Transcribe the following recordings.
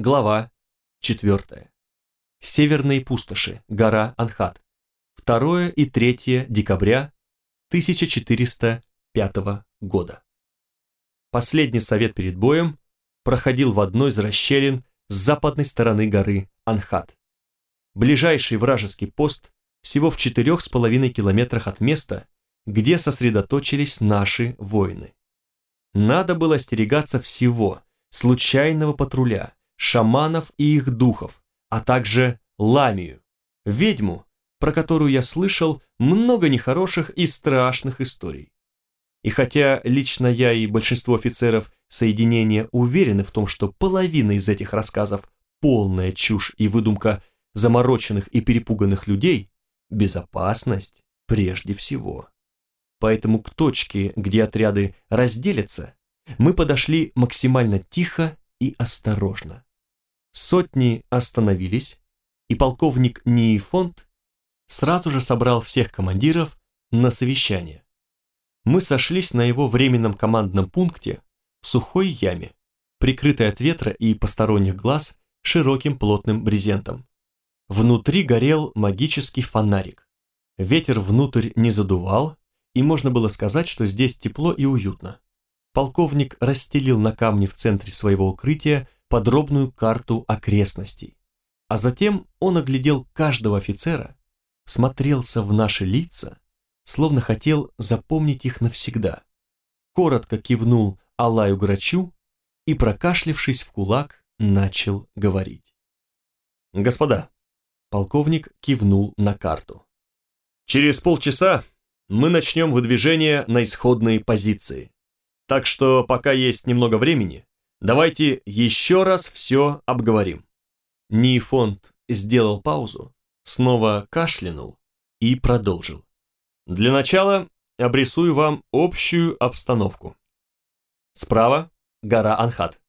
Глава 4. Северные пустоши, гора Анхат. 2 и 3 декабря 1405 года. Последний совет перед боем проходил в одной из расщелин с западной стороны горы Анхат. Ближайший вражеский пост всего в четырех с половиной километрах от места, где сосредоточились наши воины. Надо было остерегаться всего, случайного патруля, шаманов и их духов, а также Ламию, ведьму, про которую я слышал много нехороших и страшных историй. И хотя лично я и большинство офицеров соединения уверены в том, что половина из этих рассказов полная чушь и выдумка замороченных и перепуганных людей, безопасность прежде всего. Поэтому к точке, где отряды разделятся, мы подошли максимально тихо и осторожно. Сотни остановились, и полковник Ниефонт сразу же собрал всех командиров на совещание. Мы сошлись на его временном командном пункте в сухой яме, прикрытой от ветра и посторонних глаз широким плотным брезентом. Внутри горел магический фонарик. Ветер внутрь не задувал, и можно было сказать, что здесь тепло и уютно. Полковник расстелил на камне в центре своего укрытия подробную карту окрестностей. А затем он оглядел каждого офицера, смотрелся в наши лица, словно хотел запомнить их навсегда. Коротко кивнул Алаю Грачу и, прокашлившись в кулак, начал говорить. «Господа», — полковник кивнул на карту, — «через полчаса мы начнем выдвижение на исходные позиции. Так что пока есть немного времени, Давайте еще раз все обговорим. Нифонт сделал паузу, снова кашлянул и продолжил. Для начала обрисую вам общую обстановку. Справа гора Анхат.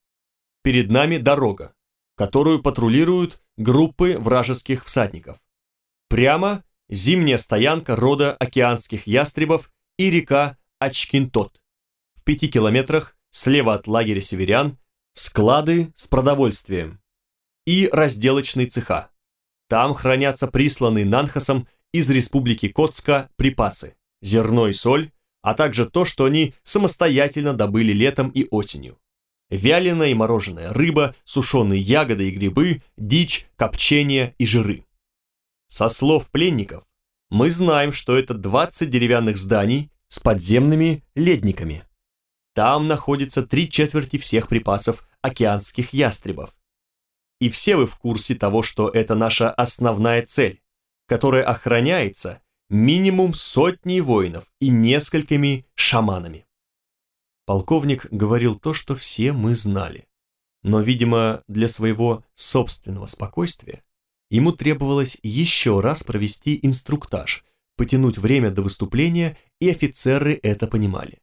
Перед нами дорога, которую патрулируют группы вражеских всадников. Прямо зимняя стоянка рода океанских ястребов и река Ачкинтот. В пяти километрах слева от лагеря северян склады с продовольствием и разделочные цеха. Там хранятся присланные Нанхасом из республики Котска припасы, зерно и соль, а также то, что они самостоятельно добыли летом и осенью. Вяленая и мороженая рыба, сушеные ягоды и грибы, дичь, копчение и жиры. Со слов пленников, мы знаем, что это 20 деревянных зданий с подземными ледниками. Там находится три четверти всех припасов океанских ястребов. И все вы в курсе того, что это наша основная цель, которая охраняется минимум сотней воинов и несколькими шаманами. Полковник говорил то, что все мы знали. Но, видимо, для своего собственного спокойствия ему требовалось еще раз провести инструктаж, потянуть время до выступления, и офицеры это понимали.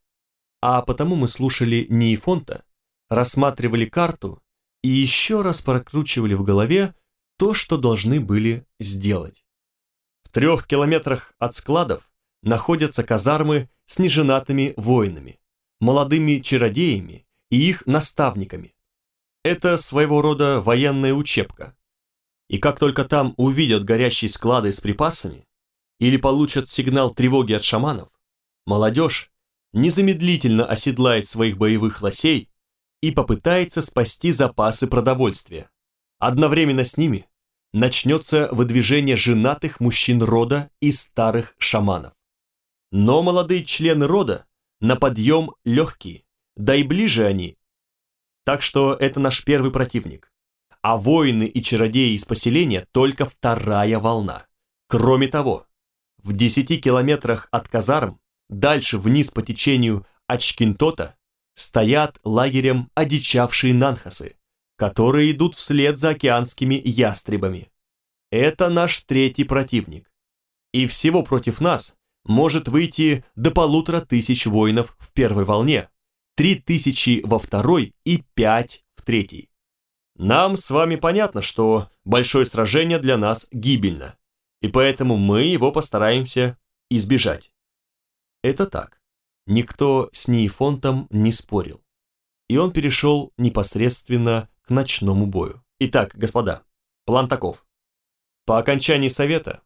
А потому мы слушали не Ифонта, рассматривали карту и еще раз прокручивали в голове то, что должны были сделать. В трех километрах от складов находятся казармы с неженатыми воинами, молодыми чародеями и их наставниками. Это своего рода военная учебка. И как только там увидят горящие склады с припасами или получат сигнал тревоги от шаманов, молодежь незамедлительно оседлает своих боевых лосей и попытается спасти запасы продовольствия. Одновременно с ними начнется выдвижение женатых мужчин рода и старых шаманов. Но молодые члены рода на подъем легкие, да и ближе они. Так что это наш первый противник. А воины и чародеи из поселения только вторая волна. Кроме того, в 10 километрах от казарм Дальше вниз по течению Ачкинтота стоят лагерем одичавшие нанхасы, которые идут вслед за океанскими ястребами. Это наш третий противник. И всего против нас может выйти до полутора тысяч воинов в первой волне, три тысячи во второй и пять в третьей. Нам с вами понятно, что большое сражение для нас гибельно, и поэтому мы его постараемся избежать. Это так. Никто с Нейфонтом не спорил. И он перешел непосредственно к ночному бою. Итак, господа, план таков. По окончании совета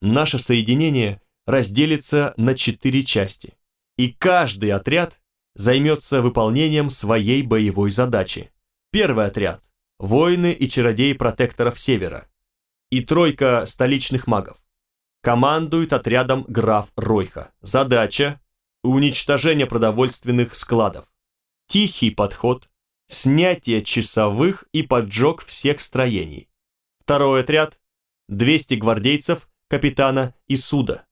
наше соединение разделится на четыре части, и каждый отряд займется выполнением своей боевой задачи. Первый отряд – воины и чародеи протекторов Севера, и тройка столичных магов. Командует отрядом граф Ройха. Задача – уничтожение продовольственных складов. Тихий подход, снятие часовых и поджог всех строений. Второй отряд – 200 гвардейцев, капитана и суда.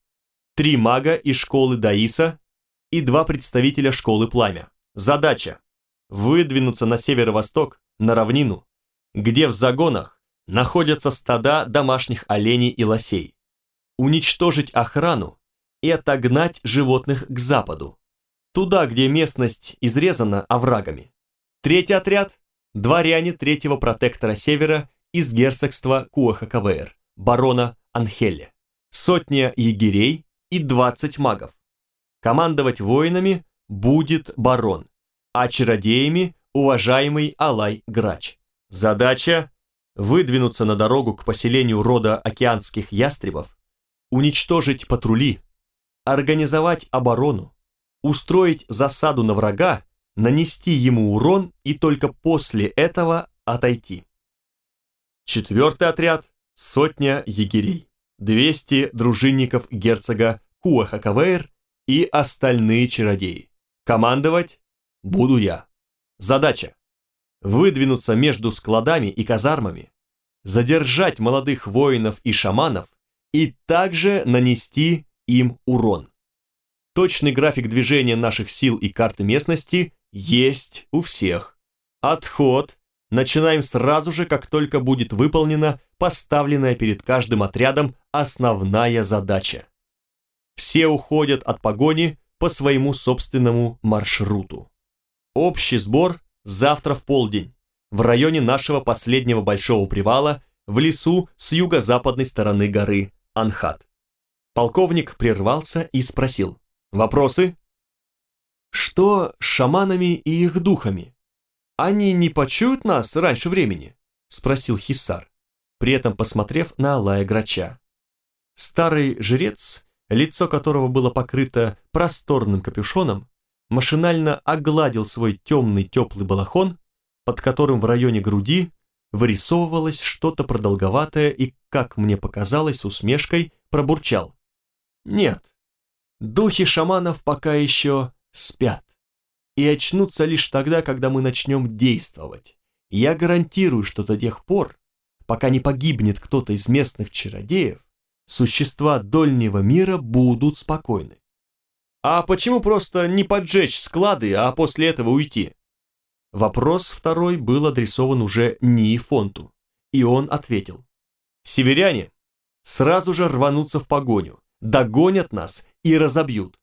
Три мага из школы Даиса и два представителя школы Пламя. Задача – выдвинуться на северо-восток, на равнину, где в загонах находятся стада домашних оленей и лосей уничтожить охрану и отогнать животных к западу, туда, где местность изрезана оврагами. Третий отряд – дворяне третьего протектора севера из герцогства Куаха-КВР, барона Анхеле, сотня егерей и 20 магов. Командовать воинами будет барон, а чародеями – уважаемый Алай Грач. Задача – выдвинуться на дорогу к поселению рода океанских ястребов уничтожить патрули, организовать оборону, устроить засаду на врага, нанести ему урон и только после этого отойти. Четвертый отряд – сотня егерей, 200 дружинников герцога Куахакавейр и остальные чародеи. Командовать буду я. Задача – выдвинуться между складами и казармами, задержать молодых воинов и шаманов и также нанести им урон. Точный график движения наших сил и карты местности есть у всех. Отход начинаем сразу же, как только будет выполнена поставленная перед каждым отрядом основная задача. Все уходят от погони по своему собственному маршруту. Общий сбор завтра в полдень в районе нашего последнего большого привала в лесу с юго-западной стороны горы Анхат. Полковник прервался и спросил. «Вопросы?» «Что с шаманами и их духами? Они не почуют нас раньше времени?» Спросил Хиссар, при этом посмотрев на Алая Грача. Старый жрец, лицо которого было покрыто просторным капюшоном, машинально огладил свой темный теплый балахон, под которым в районе груди вырисовывалось что-то продолговатое и, как мне показалось, усмешкой пробурчал. Нет, духи шаманов пока еще спят и очнутся лишь тогда, когда мы начнем действовать. Я гарантирую, что до тех пор, пока не погибнет кто-то из местных чародеев, существа дольнего мира будут спокойны. А почему просто не поджечь склады, а после этого уйти? Вопрос второй был адресован уже Ниефонту, и он ответил. «Северяне сразу же рванутся в погоню, догонят нас и разобьют.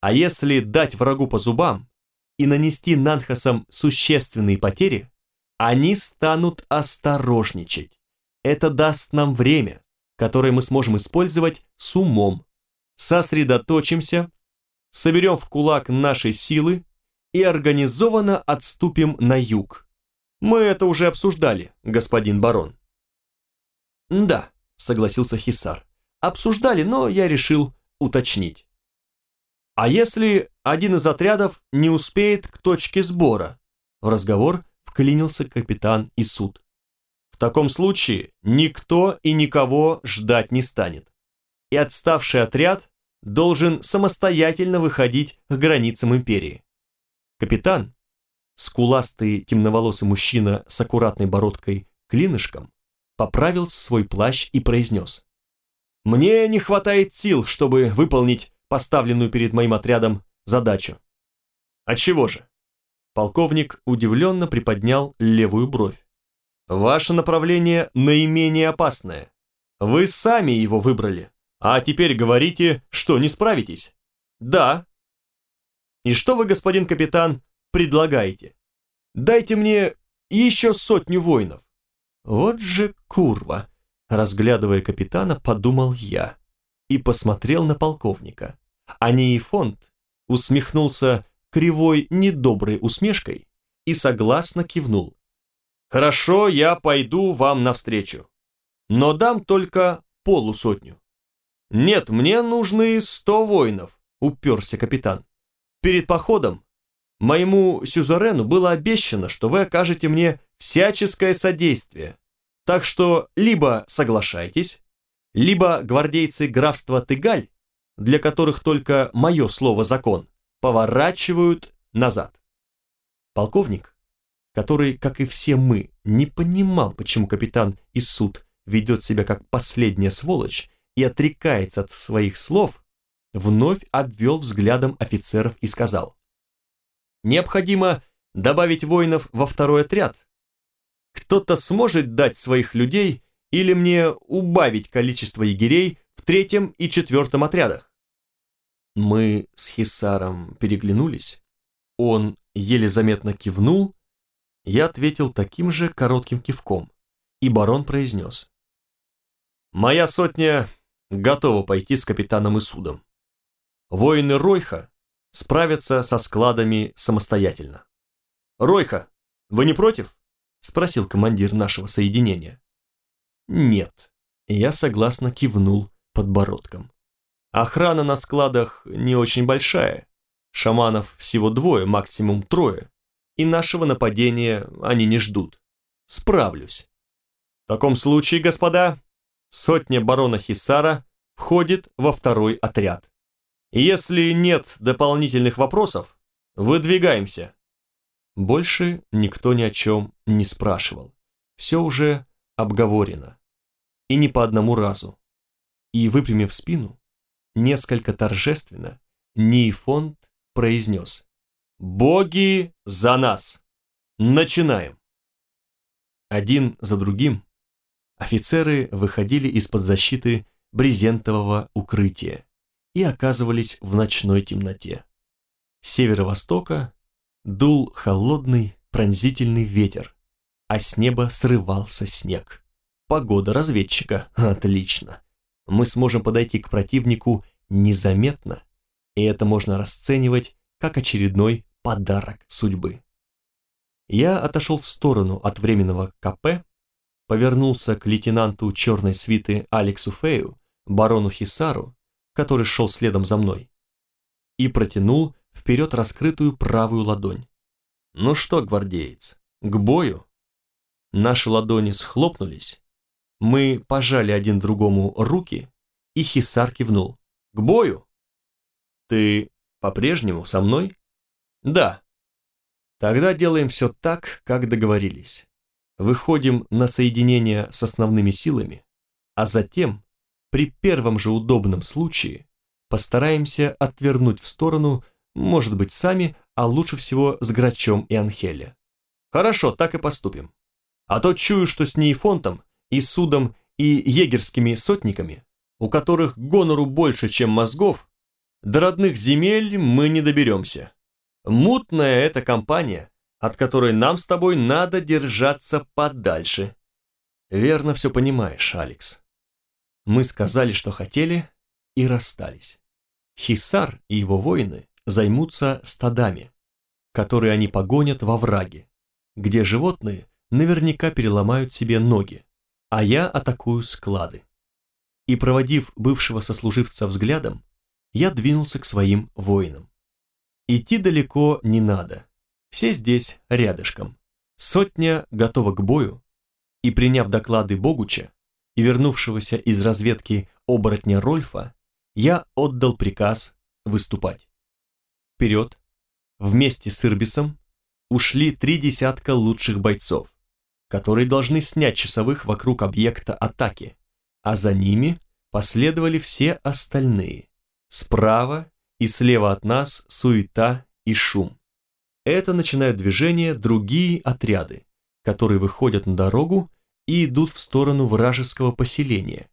А если дать врагу по зубам и нанести Нанхасам существенные потери, они станут осторожничать. Это даст нам время, которое мы сможем использовать с умом. Сосредоточимся, соберем в кулак наши силы и организованно отступим на юг. Мы это уже обсуждали, господин барон. Да, согласился Хисар. Обсуждали, но я решил уточнить. А если один из отрядов не успеет к точке сбора? В разговор вклинился капитан и суд. В таком случае никто и никого ждать не станет. И отставший отряд должен самостоятельно выходить к границам империи. Капитан, скуластый темноволосый мужчина с аккуратной бородкой клинышком, поправил свой плащ и произнес. «Мне не хватает сил, чтобы выполнить поставленную перед моим отрядом задачу». «А чего же?» Полковник удивленно приподнял левую бровь. «Ваше направление наименее опасное. Вы сами его выбрали, а теперь говорите, что не справитесь». «Да, и что вы, господин капитан, предлагаете? Дайте мне еще сотню воинов. Вот же курва, разглядывая капитана, подумал я и посмотрел на полковника. А фонд усмехнулся кривой недоброй усмешкой и согласно кивнул. Хорошо, я пойду вам навстречу. Но дам только полусотню. Нет, мне нужны сто воинов, уперся капитан. Перед походом моему сюзерену было обещано, что вы окажете мне всяческое содействие. Так что либо соглашайтесь, либо гвардейцы графства Тыгаль, для которых только мое слово закон, поворачивают назад. Полковник, который, как и все мы, не понимал, почему капитан Иссуд ведет себя как последняя сволочь и отрекается от своих слов, вновь обвел взглядом офицеров и сказал, «Необходимо добавить воинов во второй отряд. Кто-то сможет дать своих людей или мне убавить количество егерей в третьем и четвертом отрядах?» Мы с Хисаром переглянулись. Он еле заметно кивнул, я ответил таким же коротким кивком, и барон произнес. «Моя сотня готова пойти с капитаном и судом. Воины Ройха справятся со складами самостоятельно. «Ройха, вы не против?» – спросил командир нашего соединения. «Нет», – я согласно кивнул подбородком. Охрана на складах не очень большая, шаманов всего двое, максимум трое, и нашего нападения они не ждут. Справлюсь. В таком случае, господа, сотня барона Хисара входит во второй отряд. Если нет дополнительных вопросов, выдвигаемся. Больше никто ни о чем не спрашивал. Все уже обговорено. И не по одному разу. И, выпрямив спину, несколько торжественно, Нейфонд произнес «Боги за нас! Начинаем!» Один за другим офицеры выходили из-под защиты брезентового укрытия и оказывались в ночной темноте. С северо-востока дул холодный пронзительный ветер, а с неба срывался снег. Погода разведчика. Отлично. Мы сможем подойти к противнику незаметно, и это можно расценивать как очередной подарок судьбы. Я отошел в сторону от временного КП, повернулся к лейтенанту черной свиты Алексу Фею, барону Хисару, который шел следом за мной, и протянул вперед раскрытую правую ладонь. Ну что, гвардеец, к бою? Наши ладони схлопнулись, мы пожали один другому руки, и Хисар кивнул. К бою? Ты по-прежнему со мной? Да. Тогда делаем все так, как договорились. Выходим на соединение с основными силами, а затем, при первом же удобном случае, постараемся отвернуть в сторону, может быть, сами, а лучше всего с Грачом и Анхеле. Хорошо, так и поступим. А то чую, что с Нейфонтом и Судом и егерскими сотниками, у которых гонору больше, чем мозгов, до родных земель мы не доберемся. Мутная эта компания, от которой нам с тобой надо держаться подальше. Верно все понимаешь, Алекс. Мы сказали, что хотели, и расстались. Хисар и его воины займутся стадами, которые они погонят во враге, где животные наверняка переломают себе ноги, а я атакую склады. И проводив бывшего сослуживца взглядом, я двинулся к своим воинам. Идти далеко не надо. Все здесь рядышком. Сотня готова к бою, и приняв доклады Богуча и вернувшегося из разведки оборотня Рольфа, я отдал приказ выступать. Вперед, вместе с Ирбисом, ушли три десятка лучших бойцов, которые должны снять часовых вокруг объекта атаки, а за ними последовали все остальные. Справа и слева от нас суета и шум. Это начинают движение другие отряды, которые выходят на дорогу и идут в сторону вражеского поселения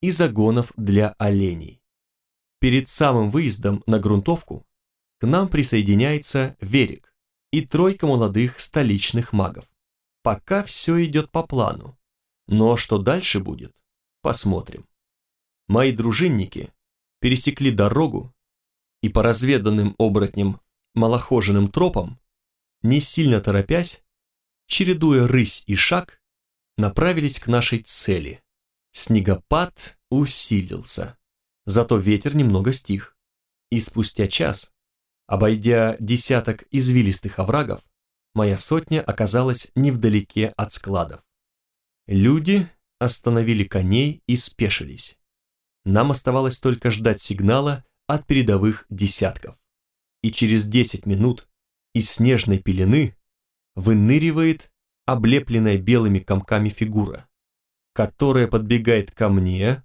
и загонов для оленей. Перед самым выездом на грунтовку к нам присоединяется Верик и тройка молодых столичных магов. Пока все идет по плану, но что дальше будет, посмотрим. Мои дружинники пересекли дорогу и по разведанным оборотням малохоженным тропам, не сильно торопясь, чередуя рысь и шаг, направились к нашей цели. Снегопад усилился, зато ветер немного стих. И спустя час, обойдя десяток извилистых оврагов, моя сотня оказалась невдалеке от складов. Люди остановили коней и спешились. Нам оставалось только ждать сигнала от передовых десятков. И через 10 минут из снежной пелены выныривает облепленная белыми комками фигура, которая подбегает ко мне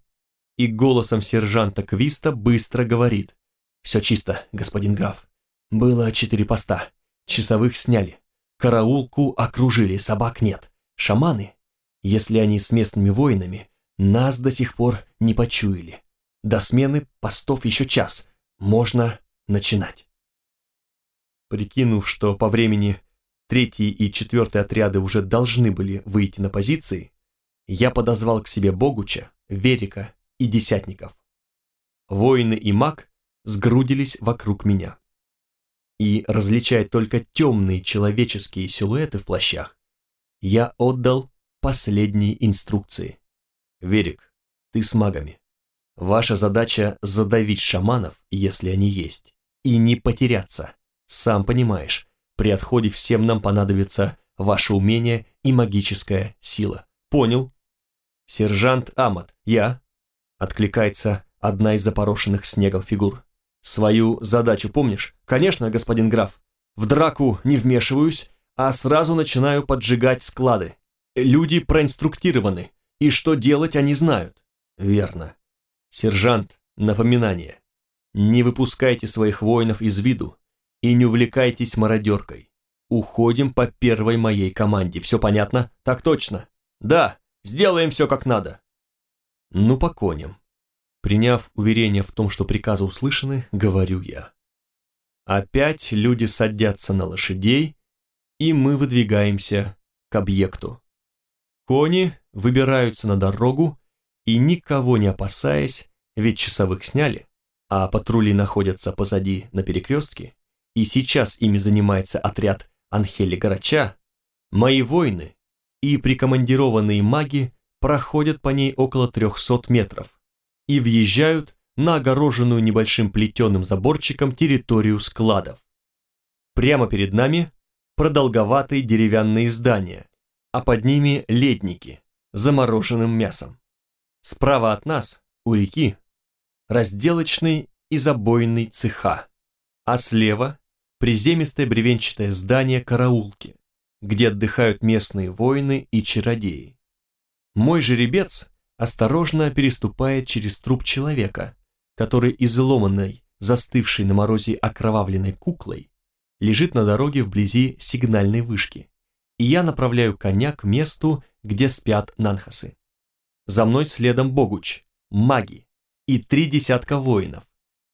и голосом сержанта Квиста быстро говорит. «Все чисто, господин граф. Было четыре поста. Часовых сняли. Караулку окружили, собак нет. Шаманы, если они с местными воинами, нас до сих пор не почуяли. До смены постов еще час. Можно начинать. Прикинув, что по времени третий и четвертый отряды уже должны были выйти на позиции, я подозвал к себе Богуча, Верика и Десятников. Воины и маг сгрудились вокруг меня. И, различая только темные человеческие силуэты в плащах, я отдал последние инструкции. Верик, ты с магами. Ваша задача задавить шаманов, если они есть, и не потеряться. Сам понимаешь, при отходе всем нам понадобится ваше умение и магическая сила. Понял? Сержант Амат, я. Откликается одна из запорошенных снегом фигур. Свою задачу помнишь? Конечно, господин граф. В драку не вмешиваюсь, а сразу начинаю поджигать склады. Люди проинструктированы, и что делать они знают. Верно. Сержант, напоминание. Не выпускайте своих воинов из виду и не увлекайтесь мародеркой. Уходим по первой моей команде. Все понятно? Так точно. Да, сделаем все как надо. Ну, по коням. Приняв уверение в том, что приказы услышаны, говорю я. Опять люди садятся на лошадей, и мы выдвигаемся к объекту. Кони выбираются на дорогу и, никого не опасаясь, ведь часовых сняли, а патрули находятся позади на перекрестке, и сейчас ими занимается отряд Анхели Гарача, мои воины и прикомандированные маги проходят по ней около 300 метров и въезжают на огороженную небольшим плетеным заборчиком территорию складов. Прямо перед нами продолговатые деревянные здания, а под ними ледники с замороженным мясом. Справа от нас, у реки, разделочный и забойный цеха, а слева приземистое бревенчатое здание караулки, где отдыхают местные воины и чародеи. Мой жеребец осторожно переступает через труп человека, который изломанной, застывшей на морозе окровавленной куклой, лежит на дороге вблизи сигнальной вышки и я направляю коня к месту, где спят нанхасы. За мной следом Богуч, маги и три десятка воинов,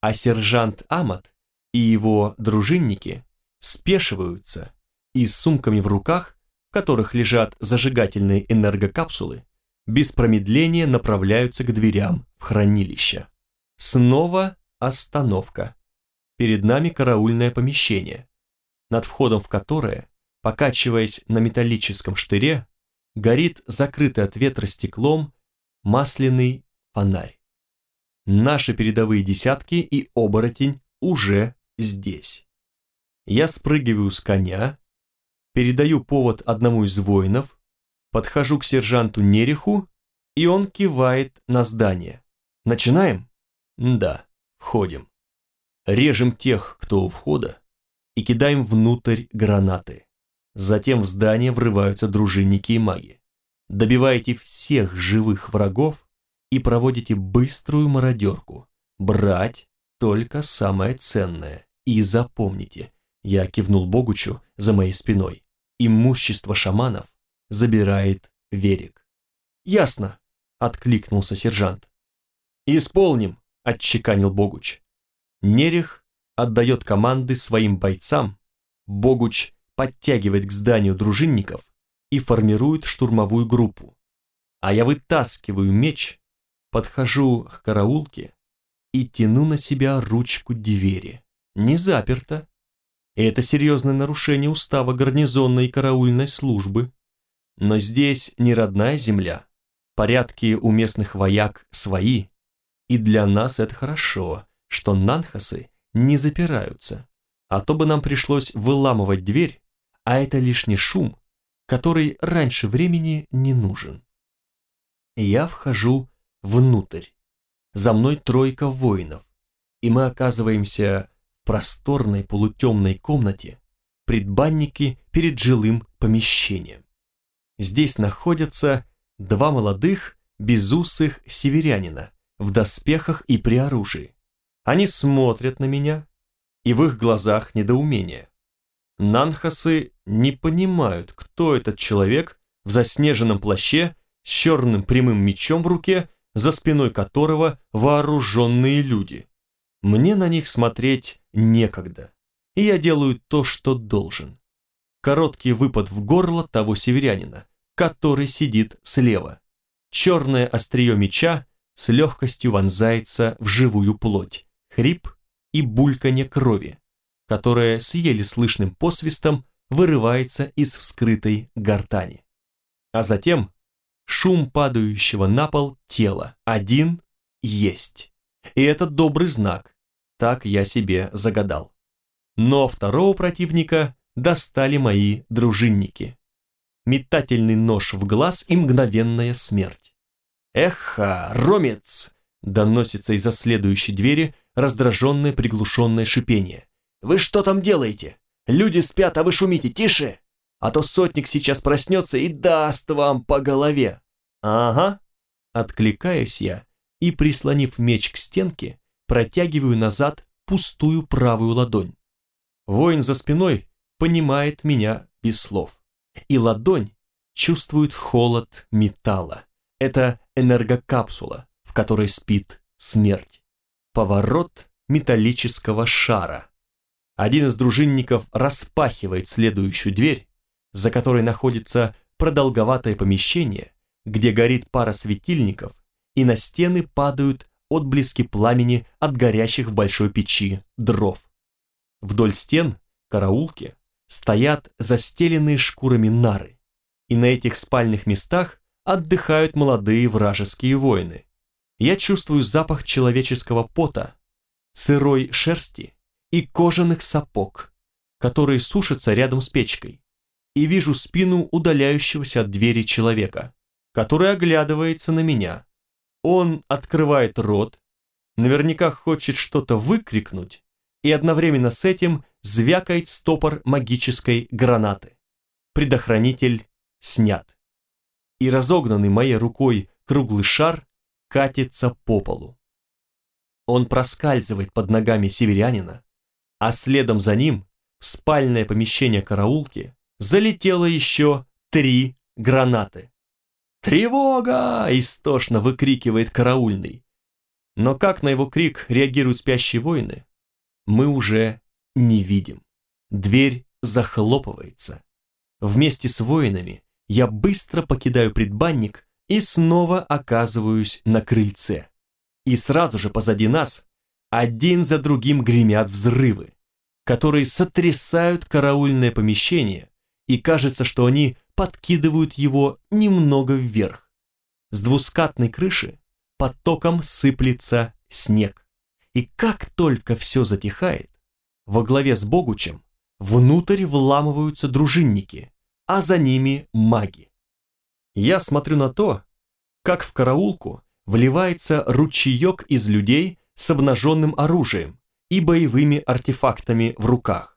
а сержант Амат и его дружинники спешиваются и с сумками в руках, в которых лежат зажигательные энергокапсулы, без промедления направляются к дверям в хранилище. Снова остановка. Перед нами караульное помещение, над входом в которое покачиваясь на металлическом штыре, горит закрытый от ветра стеклом масляный фонарь. Наши передовые десятки и оборотень уже здесь. Я спрыгиваю с коня, передаю повод одному из воинов, подхожу к сержанту Нереху, и он кивает на здание. Начинаем? Да, входим. Режем тех, кто у входа, и кидаем внутрь гранаты. Затем в здание врываются дружинники и маги. Добиваете всех живых врагов и проводите быструю мародерку. Брать только самое ценное. И запомните, я кивнул Богучу за моей спиной, имущество шаманов забирает Верик. Ясно, откликнулся сержант. Исполним, отчеканил Богуч. Нерех отдает команды своим бойцам, Богуч подтягивает к зданию дружинников и формирует штурмовую группу. А я вытаскиваю меч, подхожу к караулке и тяну на себя ручку двери. Не заперто. Это серьезное нарушение устава гарнизонной и караульной службы. Но здесь не родная земля. Порядки у местных вояк свои. И для нас это хорошо, что нанхасы не запираются. А то бы нам пришлось выламывать дверь, а это лишний шум, который раньше времени не нужен. Я вхожу внутрь. За мной тройка воинов, и мы оказываемся в просторной полутемной комнате, предбанники перед жилым помещением. Здесь находятся два молодых, безусых северянина в доспехах и при оружии. Они смотрят на меня, и в их глазах недоумение. Нанхасы не понимают, кто этот человек в заснеженном плаще с черным прямым мечом в руке, за спиной которого вооруженные люди. Мне на них смотреть некогда, и я делаю то, что должен. Короткий выпад в горло того северянина, который сидит слева. Черное острие меча с легкостью вонзается в живую плоть, хрип и бульканье крови, которое с еле слышным посвистом вырывается из вскрытой гортани. А затем шум падающего на пол тела. Один есть. И это добрый знак. Так я себе загадал. Но второго противника достали мои дружинники. Метательный нож в глаз и мгновенная смерть. «Эха, ромец!» доносится из-за следующей двери раздраженное приглушенное шипение. «Вы что там делаете? Люди спят, а вы шумите, тише! А то сотник сейчас проснется и даст вам по голове. Ага, откликаюсь я и, прислонив меч к стенке, протягиваю назад пустую правую ладонь. Воин за спиной понимает меня без слов. И ладонь чувствует холод металла. Это энергокапсула, в которой спит смерть. Поворот металлического шара. Один из дружинников распахивает следующую дверь, за которой находится продолговатое помещение, где горит пара светильников, и на стены падают отблески пламени от горящих в большой печи дров. Вдоль стен, караулки, стоят застеленные шкурами нары, и на этих спальных местах отдыхают молодые вражеские воины. Я чувствую запах человеческого пота, сырой шерсти и кожаных сапог, которые сушатся рядом с печкой и вижу спину удаляющегося от двери человека, который оглядывается на меня. Он открывает рот, наверняка хочет что-то выкрикнуть, и одновременно с этим звякает стопор магической гранаты. Предохранитель снят. И разогнанный моей рукой круглый шар катится по полу. Он проскальзывает под ногами северянина, а следом за ним спальное помещение караулки залетело еще три гранаты. «Тревога!» – истошно выкрикивает караульный. Но как на его крик реагируют спящие воины, мы уже не видим. Дверь захлопывается. Вместе с воинами я быстро покидаю предбанник и снова оказываюсь на крыльце. И сразу же позади нас один за другим гремят взрывы, которые сотрясают караульное помещение, и кажется, что они подкидывают его немного вверх. С двускатной крыши потоком сыплется снег. И как только все затихает, во главе с Богучем внутрь вламываются дружинники, а за ними маги. Я смотрю на то, как в караулку вливается ручеек из людей с обнаженным оружием и боевыми артефактами в руках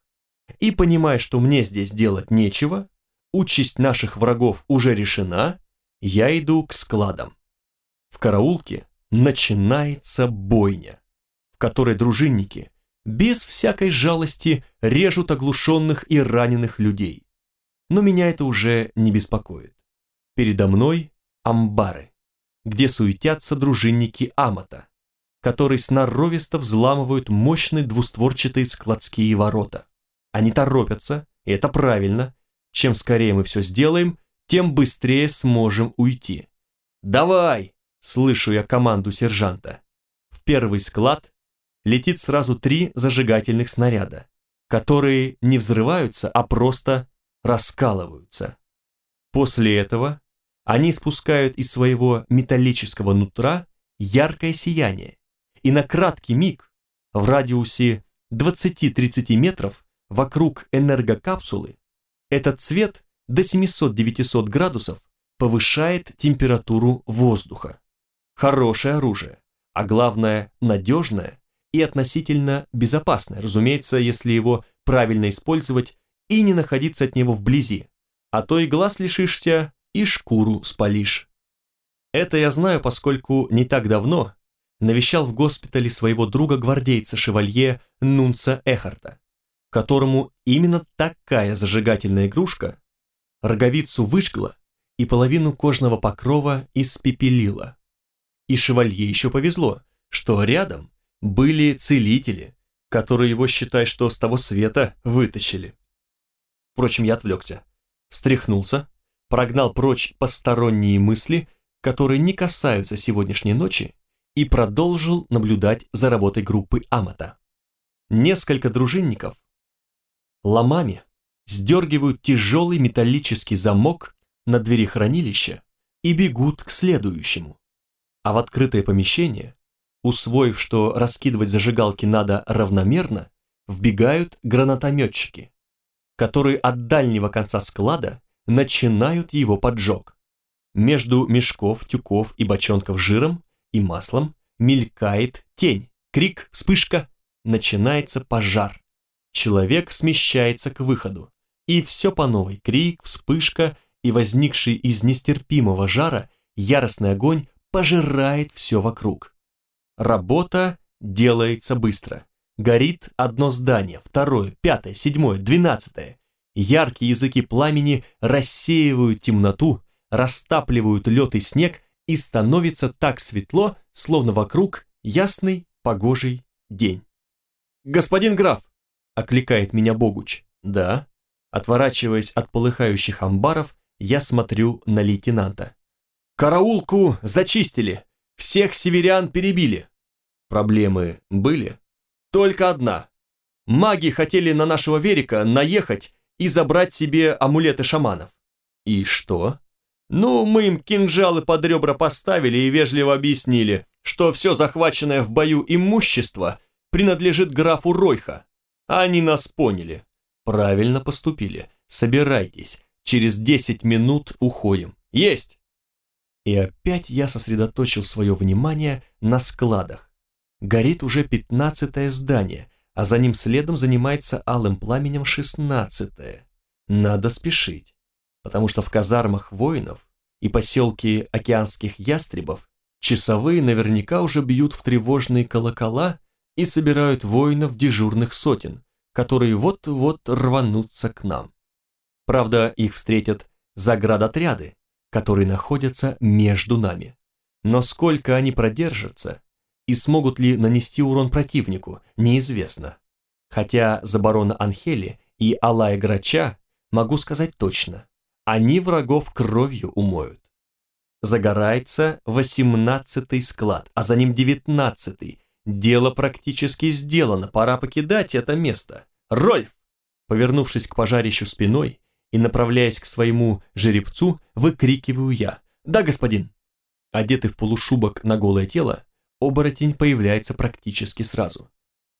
и понимая, что мне здесь делать нечего, участь наших врагов уже решена, я иду к складам. В караулке начинается бойня, в которой дружинники без всякой жалости режут оглушенных и раненых людей. Но меня это уже не беспокоит. Передо мной амбары, где суетятся дружинники Амата, которые сноровисто взламывают мощные двустворчатые складские ворота. Они торопятся, и это правильно. Чем скорее мы все сделаем, тем быстрее сможем уйти. «Давай!» – слышу я команду сержанта. В первый склад летит сразу три зажигательных снаряда, которые не взрываются, а просто раскалываются. После этого они спускают из своего металлического нутра яркое сияние, и на краткий миг в радиусе 20-30 метров вокруг энергокапсулы этот цвет до 700-900 градусов повышает температуру воздуха. Хорошее оружие, а главное надежное и относительно безопасное, разумеется, если его правильно использовать и не находиться от него вблизи, а то и глаз лишишься, и шкуру спалишь. Это я знаю, поскольку не так давно навещал в госпитале своего друга-гвардейца шевалье Нунца Эхарта, которому именно такая зажигательная игрушка роговицу выжгла и половину кожного покрова испепелила. И шевалье еще повезло, что рядом были целители, которые его, считай, что с того света вытащили. Впрочем, я отвлекся, встряхнулся, прогнал прочь посторонние мысли, которые не касаются сегодняшней ночи, и продолжил наблюдать за работой группы Амата. Несколько дружинников ломами сдергивают тяжелый металлический замок на двери хранилища и бегут к следующему. А в открытое помещение, усвоив, что раскидывать зажигалки надо равномерно, вбегают гранатометчики, которые от дальнего конца склада начинают его поджог. Между мешков, тюков и бочонков жиром и маслом мелькает тень, крик, вспышка, начинается пожар. Человек смещается к выходу. И все по новой, крик, вспышка и возникший из нестерпимого жара яростный огонь пожирает все вокруг. Работа делается быстро. Горит одно здание, второе, пятое, седьмое, двенадцатое. Яркие языки пламени рассеивают темноту, растапливают лед и снег, и становится так светло, словно вокруг ясный погожий день. «Господин граф!» — окликает меня Богуч. «Да». Отворачиваясь от полыхающих амбаров, я смотрю на лейтенанта. «Караулку зачистили! Всех северян перебили!» Проблемы были? Только одна. Маги хотели на нашего Верика наехать и забрать себе амулеты шаманов. И что? Ну, мы им кинжалы под ребра поставили и вежливо объяснили, что все захваченное в бою имущество принадлежит графу Ройха. Они нас поняли. Правильно поступили. Собирайтесь. Через 10 минут уходим. Есть! И опять я сосредоточил свое внимание на складах. Горит уже пятнадцатое здание, а за ним следом занимается алым пламенем шестнадцатое. Надо спешить потому что в казармах воинов и поселке океанских ястребов часовые наверняка уже бьют в тревожные колокола и собирают воинов дежурных сотен, которые вот-вот рванутся к нам. Правда, их встретят заградотряды, которые находятся между нами. Но сколько они продержатся и смогут ли нанести урон противнику, неизвестно. Хотя за барона Анхели и Алая Грача могу сказать точно, они врагов кровью умоют. Загорается восемнадцатый склад, а за ним девятнадцатый. Дело практически сделано, пора покидать это место. Рольф! Повернувшись к пожарищу спиной и направляясь к своему жеребцу, выкрикиваю я. «Да, господин!» Одетый в полушубок на голое тело, оборотень появляется практически сразу.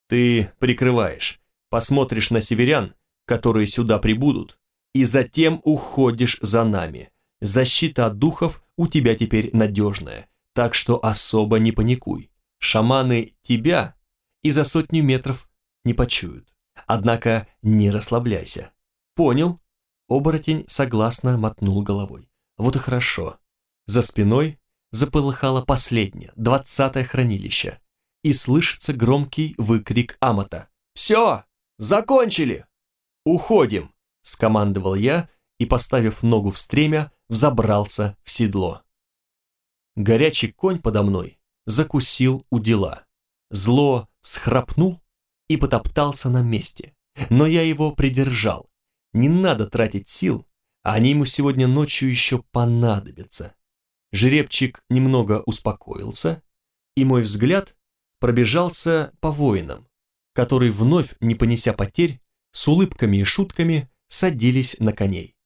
«Ты прикрываешь, посмотришь на северян, которые сюда прибудут, и затем уходишь за нами. Защита от духов у тебя теперь надежная, так что особо не паникуй. Шаманы тебя и за сотню метров не почуют. Однако не расслабляйся. Понял? Оборотень согласно мотнул головой. Вот и хорошо. За спиной заполыхало последнее, двадцатое хранилище, и слышится громкий выкрик Амата. «Все! Закончили! Уходим!» скомандовал я и, поставив ногу в стремя, взобрался в седло. Горячий конь подо мной закусил у дела. Зло схрапнул и потоптался на месте, но я его придержал. Не надо тратить сил, а они ему сегодня ночью еще понадобятся. Жеребчик немного успокоился, и мой взгляд пробежался по воинам, которые, вновь не понеся потерь, с улыбками и шутками садились на коней.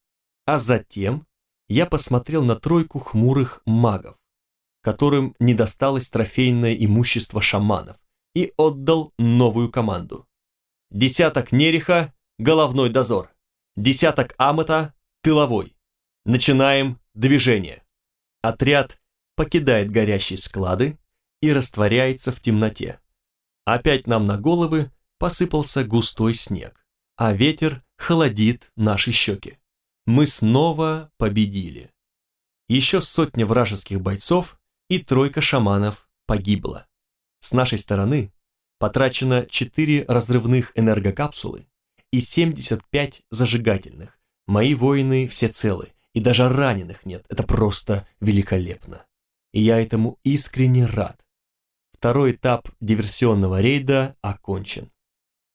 А затем я посмотрел на тройку хмурых магов, которым не досталось трофейное имущество шаманов, и отдал новую команду. Десяток Нериха – головной дозор. Десяток Амата – тыловой. Начинаем движение. Отряд покидает горящие склады и растворяется в темноте. Опять нам на головы посыпался густой снег, а ветер холодит наши щеки. Мы снова победили. Еще сотня вражеских бойцов и тройка шаманов погибла. С нашей стороны потрачено 4 разрывных энергокапсулы и 75 зажигательных. Мои воины все целы, и даже раненых нет. Это просто великолепно. И я этому искренне рад. Второй этап диверсионного рейда окончен.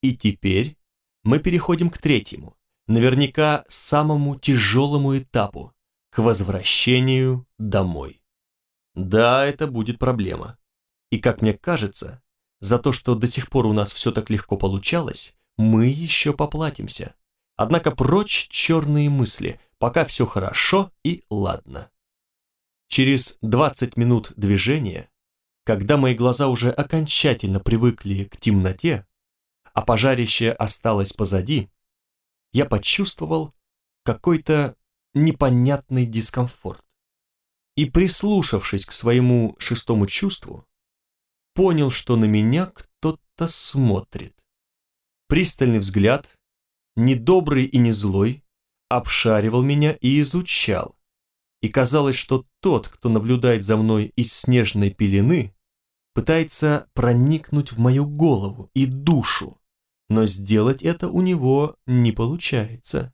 И теперь мы переходим к третьему, наверняка самому тяжелому этапу, к возвращению домой. Да, это будет проблема. И как мне кажется, за то, что до сих пор у нас все так легко получалось, мы еще поплатимся. Однако прочь черные мысли, пока все хорошо и ладно. Через 20 минут движения, когда мои глаза уже окончательно привыкли к темноте, а пожарище осталось позади, я почувствовал какой-то непонятный дискомфорт и, прислушавшись к своему шестому чувству, понял, что на меня кто-то смотрит. Пристальный взгляд, недобрый и не злой, обшаривал меня и изучал. И казалось, что тот, кто наблюдает за мной из снежной пелены, пытается проникнуть в мою голову и душу, но сделать это у него не получается.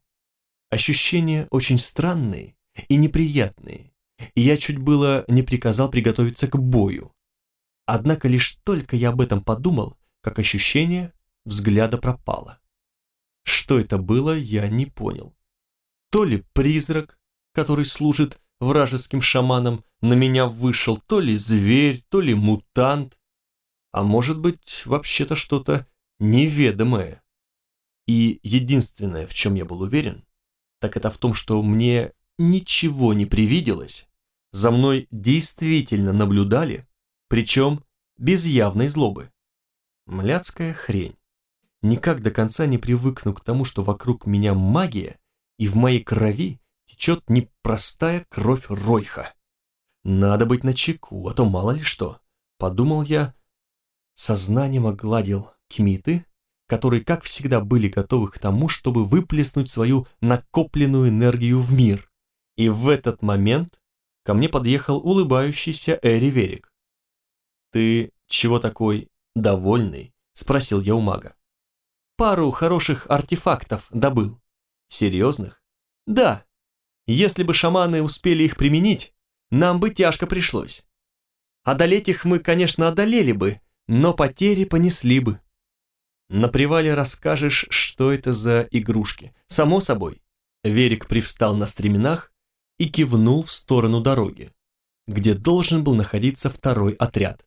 Ощущения очень странные и неприятные и я чуть было не приказал приготовиться к бою. Однако лишь только я об этом подумал, как ощущение взгляда пропало. Что это было, я не понял. То ли призрак, который служит вражеским шаманам, на меня вышел, то ли зверь, то ли мутант, а может быть, вообще-то что-то неведомое. И единственное, в чем я был уверен, так это в том, что мне ничего не привиделось, за мной действительно наблюдали, причем без явной злобы. Мляцкая хрень. Никак до конца не привыкну к тому, что вокруг меня магия, и в моей крови течет непростая кровь Ройха. Надо быть начеку, а то мало ли что. Подумал я, сознанием огладил кмиты, которые, как всегда, были готовы к тому, чтобы выплеснуть свою накопленную энергию в мир. И в этот момент ко мне подъехал улыбающийся Эри Верик. «Ты чего такой довольный?» – спросил я у мага. «Пару хороших артефактов добыл». «Серьезных?» «Да. Если бы шаманы успели их применить, нам бы тяжко пришлось. Одолеть их мы, конечно, одолели бы, но потери понесли бы». «На привале расскажешь, что это за игрушки?» «Само собой». Верик привстал на стременах и кивнул в сторону дороги, где должен был находиться второй отряд.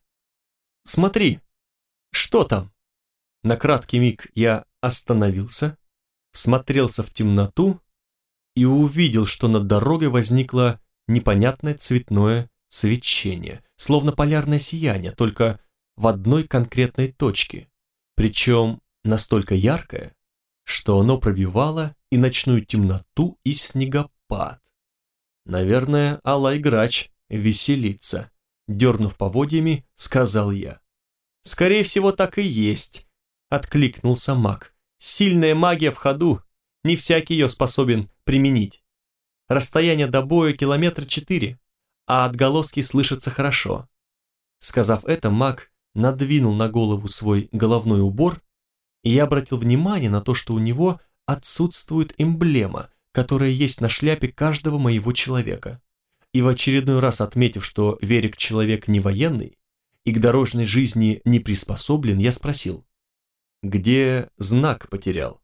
«Смотри, что там?» На краткий миг я остановился, всмотрелся в темноту и увидел, что над дорогой возникло непонятное цветное свечение, словно полярное сияние, только в одной конкретной точке, причем настолько яркое, что оно пробивало и ночную темноту, и снегопад. Наверное, Алай Грач веселится. Дернув поводьями, сказал я. Скорее всего, так и есть, откликнулся маг. Сильная магия в ходу, не всякий ее способен применить. Расстояние до боя километра четыре, а отголоски слышатся хорошо. Сказав это, маг надвинул на голову свой головной убор, и я обратил внимание на то, что у него отсутствует эмблема, которая есть на шляпе каждого моего человека. И в очередной раз отметив, что Верик человек не военный и к дорожной жизни не приспособлен, я спросил, где знак потерял?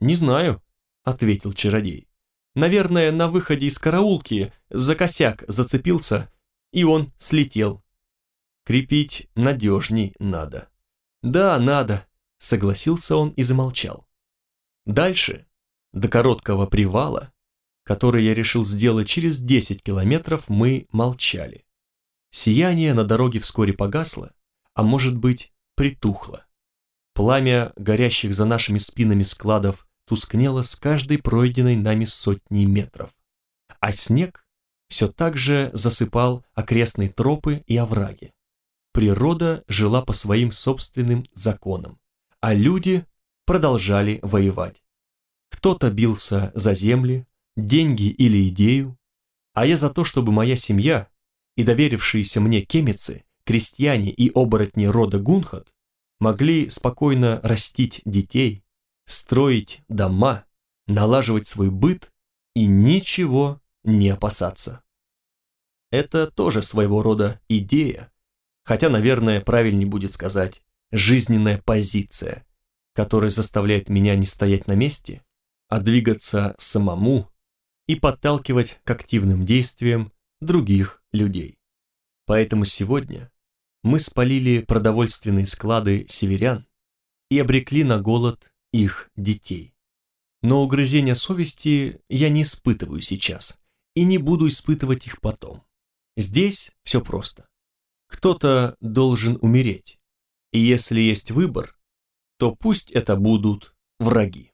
Не знаю, ответил чародей. Наверное, на выходе из караулки за косяк зацепился, и он слетел. Крепить надежней надо. Да, надо, согласился он и замолчал. Дальше, до короткого привала, который я решил сделать через 10 километров, мы молчали. Сияние на дороге вскоре погасло, а может быть, притухло. Пламя горящих за нашими спинами складов тускнело с каждой пройденной нами сотней метров. А снег все так же засыпал окрестные тропы и овраги. Природа жила по своим собственным законам, а люди продолжали воевать. Кто-то бился за земли, деньги или идею, а я за то, чтобы моя семья и доверившиеся мне кемицы, крестьяне и оборотни рода Гунхат могли спокойно растить детей, строить дома, налаживать свой быт и ничего не опасаться. Это тоже своего рода идея, хотя, наверное, правильнее будет сказать жизненная позиция, которая заставляет меня не стоять на месте, а двигаться самому и подталкивать к активным действиям других людей. Поэтому сегодня мы спалили продовольственные склады северян и обрекли на голод их детей. Но угрызения совести я не испытываю сейчас и не буду испытывать их потом. Здесь все просто. Кто-то должен умереть, и если есть выбор, то пусть это будут враги.